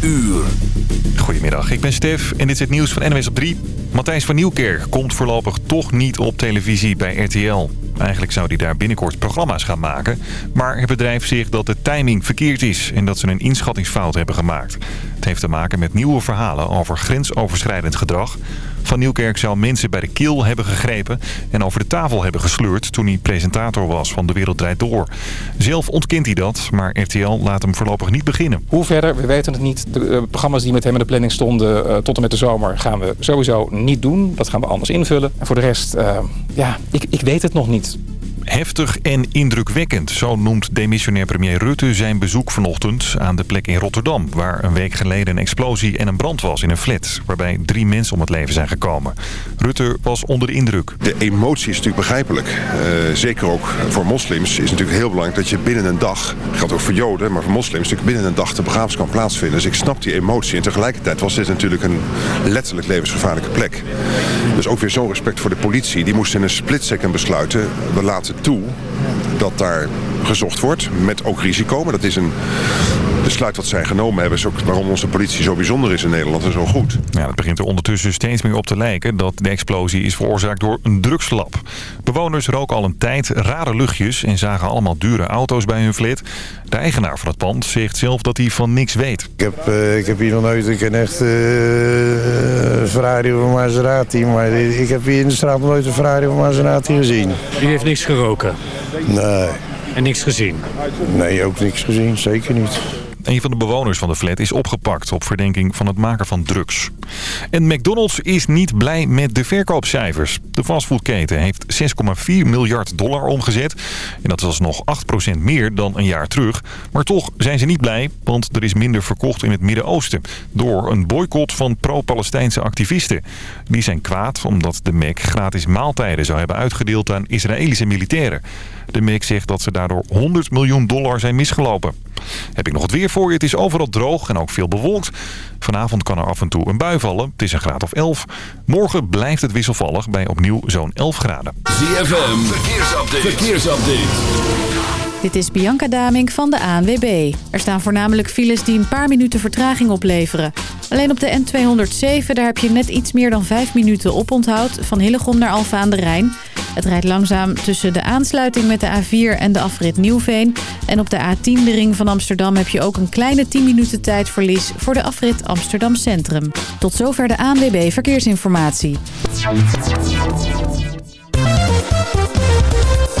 uur. Goedemiddag, ik ben Stef en dit is het nieuws van NWS op 3. Matthijs van Nieuwkerk komt voorlopig toch niet op televisie bij RTL. Eigenlijk zou hij daar binnenkort programma's gaan maken. Maar het bedrijf zegt dat de timing verkeerd is en dat ze een inschattingsfout hebben gemaakt. Het heeft te maken met nieuwe verhalen over grensoverschrijdend gedrag. Van Nieuwkerk zou mensen bij de keel hebben gegrepen en over de tafel hebben gesleurd toen hij presentator was van De Wereld Draait Door. Zelf ontkent hij dat, maar RTL laat hem voorlopig niet beginnen. Hoe verder, we weten het niet. De uh, programma's die met hem in de planning stonden uh, tot en met de zomer gaan we sowieso niet doen. Dat gaan we anders invullen. En voor de rest, uh, ja, ik, ik weet het nog niet. Heftig en indrukwekkend, zo noemt demissionair premier Rutte zijn bezoek vanochtend aan de plek in Rotterdam... waar een week geleden een explosie en een brand was in een flat... waarbij drie mensen om het leven zijn gekomen. Rutte was onder de indruk. De emotie is natuurlijk begrijpelijk. Uh, zeker ook voor moslims is het natuurlijk heel belangrijk dat je binnen een dag... geldt ook voor joden, maar voor moslims natuurlijk binnen een dag de begrafenis kan plaatsvinden. Dus ik snap die emotie. En tegelijkertijd was dit natuurlijk een letterlijk levensgevaarlijke plek. Dus ook weer zo'n respect voor de politie. Die moest in een split besluiten... we laten toe dat daar gezocht wordt met ook risico. Maar dat is een besluit wat zij genomen hebben. is ook waarom onze politie zo bijzonder is in Nederland en zo goed. Ja, het begint er ondertussen steeds meer op te lijken dat de explosie is veroorzaakt door een drugslab. Bewoners roken al een tijd rare luchtjes en zagen allemaal dure auto's bij hun flat. De eigenaar van het pand zegt zelf dat hij van niks weet. Ik heb, uh, ik heb hier nog nooit een echt uh, Ferrari of een Maserati, maar ik heb hier in de straat nog nooit een Ferrari of een Maserati gezien. U heeft niks geroken? Nee. En niks gezien? Nee, ook niks gezien. Zeker niet. Een van de bewoners van de flat is opgepakt op verdenking van het maken van drugs. En McDonald's is niet blij met de verkoopcijfers. De fastfoodketen heeft 6,4 miljard dollar omgezet. En dat is alsnog 8% meer dan een jaar terug. Maar toch zijn ze niet blij, want er is minder verkocht in het Midden-Oosten. Door een boycott van pro-Palestijnse activisten. Die zijn kwaad omdat de Mac gratis maaltijden zou hebben uitgedeeld aan Israëlische militairen. De Mac zegt dat ze daardoor 100 miljoen dollar zijn misgelopen. Heb ik nog het weer voor je. Het is overal droog en ook veel bewolkt. Vanavond kan er af en toe een bui vallen. Het is een graad of 11. Morgen blijft het wisselvallig bij opnieuw zo'n 11 graden. ZFM, verkeersupdate. verkeersupdate. Dit is Bianca Damink van de ANWB. Er staan voornamelijk files die een paar minuten vertraging opleveren. Alleen op de N207 daar heb je net iets meer dan 5 minuten oponthoud... van Hillegom naar Alfa aan de Rijn. Het rijdt langzaam tussen de aansluiting met de A4 en de afrit Nieuwveen. En op de A10, de ring van Amsterdam, heb je ook een kleine 10 minuten tijdverlies... voor de afrit Amsterdam Centrum. Tot zover de ANWB Verkeersinformatie.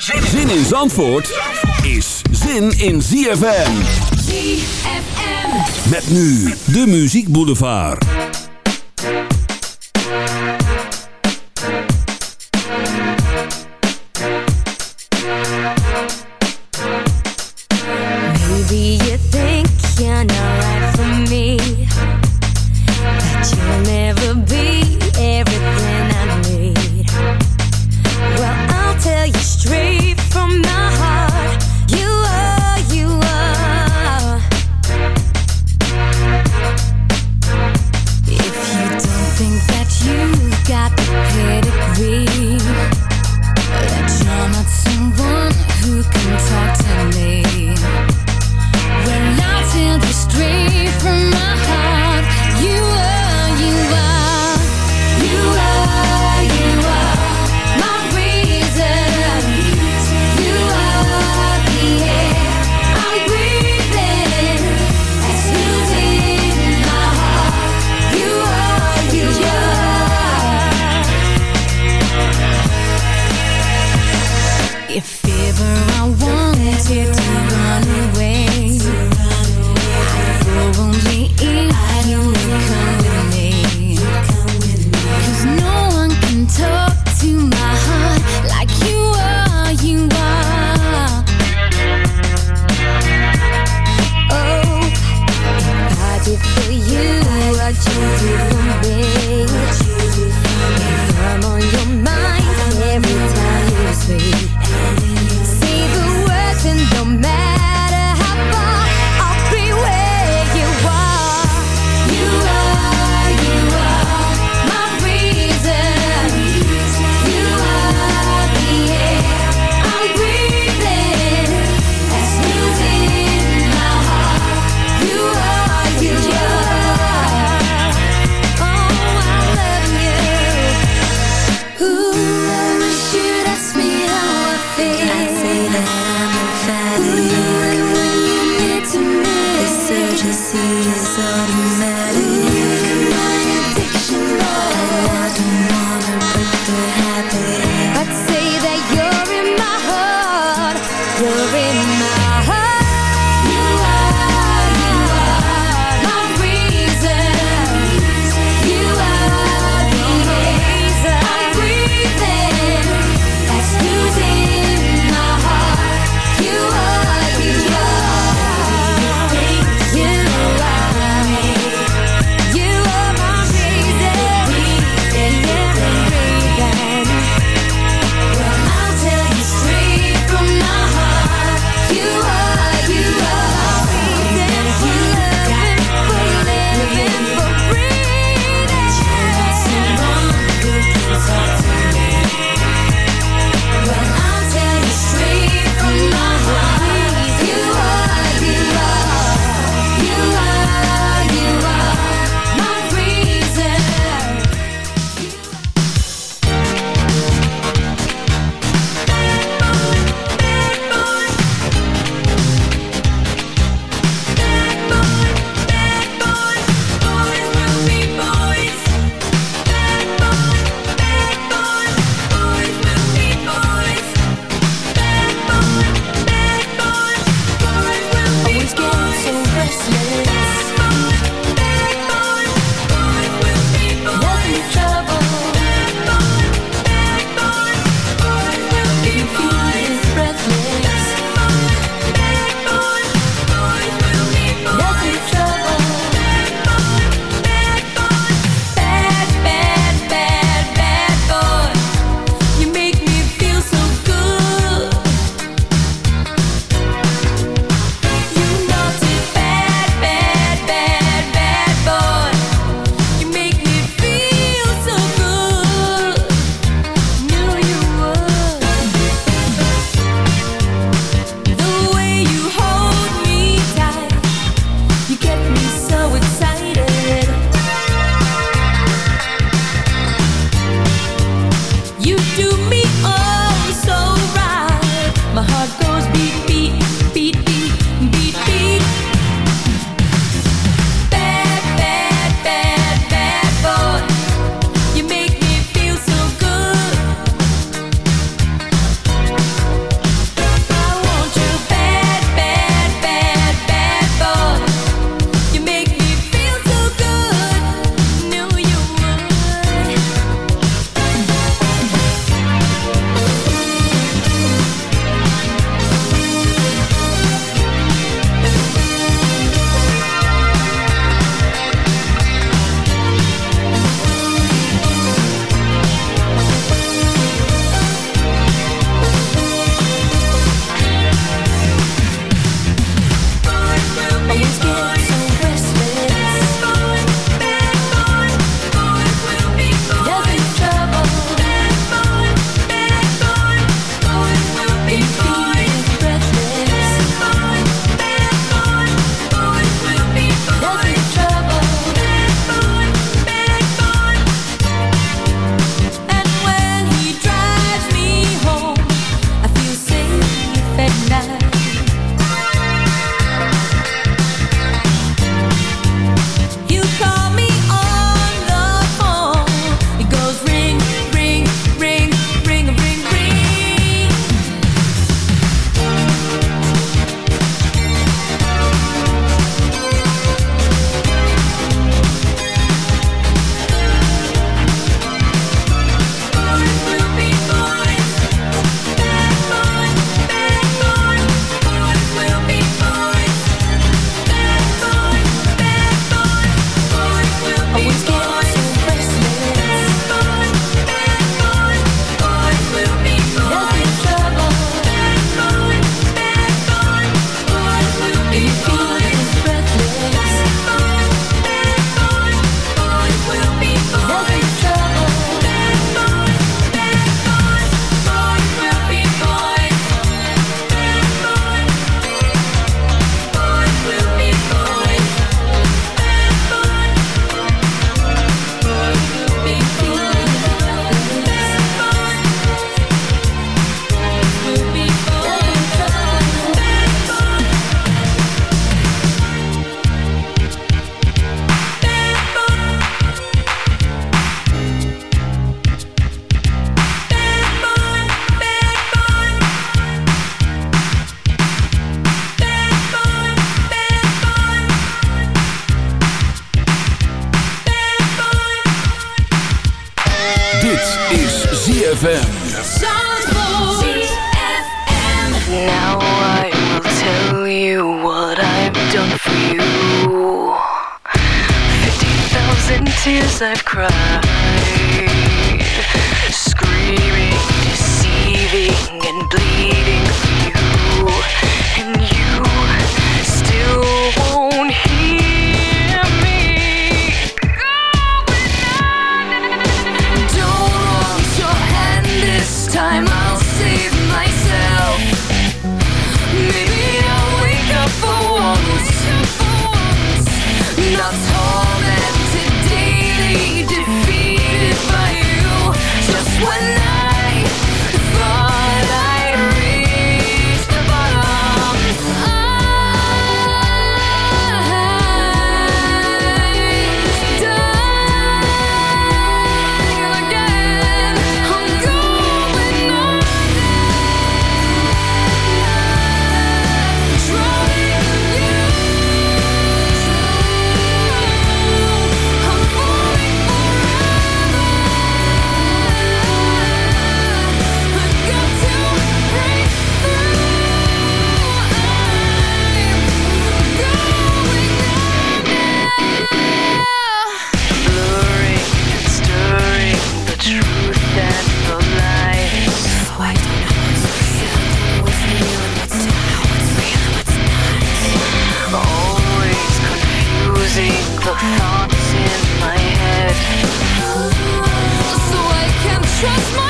Zin in Zandvoort is zin in ZFM. ZFM. Met nu de Muziek Boulevard. Maybe you think you're not right for me. That you'll never be and fatty midnight tears I've cried, screaming, deceiving, and bleeding for you and you. thoughts in my head, so I can trust my.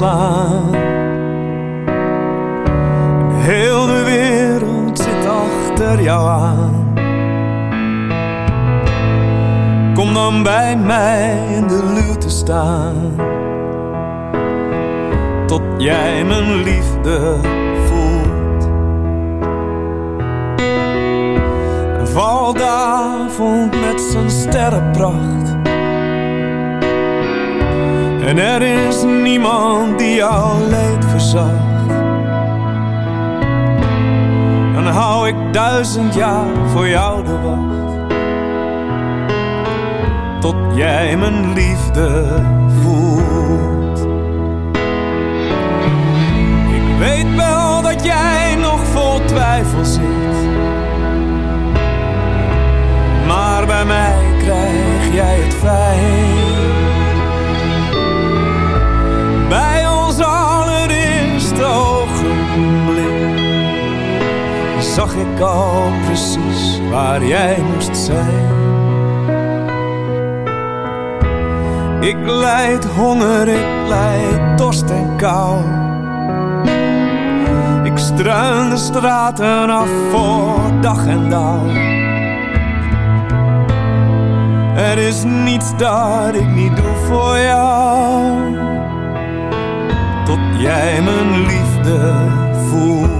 looks like Maar bij mij krijg jij het fijn. Bij ons allereerste ogenblik zag ik al precies waar jij moest zijn. Ik lijd honger, ik lijd dorst en kou. Struin de straten af voor dag en dauw. Er is niets dat ik niet doe voor jou. Tot jij mijn liefde voelt.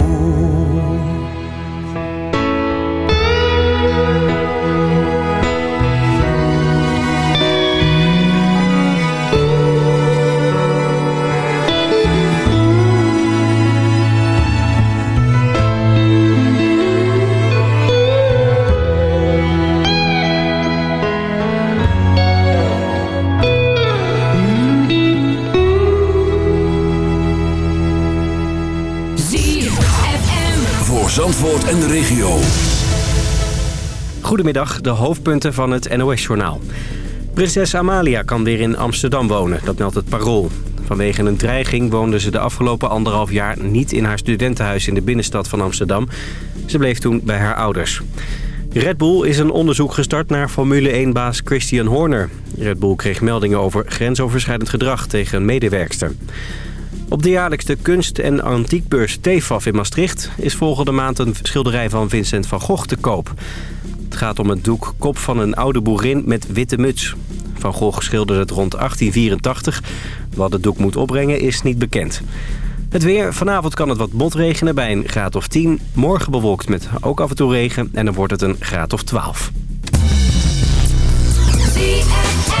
Zandvoort en de regio. Goedemiddag, de hoofdpunten van het NOS-journaal. Prinses Amalia kan weer in Amsterdam wonen, dat meldt het Parool. Vanwege een dreiging woonde ze de afgelopen anderhalf jaar niet in haar studentenhuis in de binnenstad van Amsterdam. Ze bleef toen bij haar ouders. Red Bull is een onderzoek gestart naar Formule 1-baas Christian Horner. Red Bull kreeg meldingen over grensoverschrijdend gedrag tegen een medewerkster. Op de jaarlijkste kunst- en antiekbeurs TEFAF in Maastricht... is volgende maand een schilderij van Vincent van Gogh te koop. Het gaat om het doek Kop van een oude boerin met witte muts. Van Gogh schilderde het rond 1884. Wat het doek moet opbrengen is niet bekend. Het weer. Vanavond kan het wat motregenen bij een graad of 10. Morgen bewolkt met ook af en toe regen. En dan wordt het een graad of 12. Het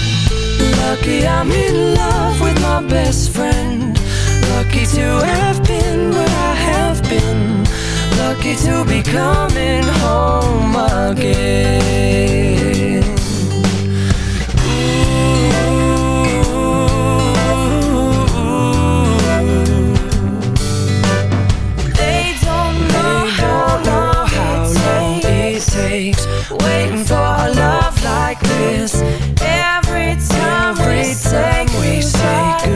Lucky I'm in love with my best friend. Lucky to have been where I have been. Lucky to be coming home again. They don't know how long it takes. Waiting for a love like this.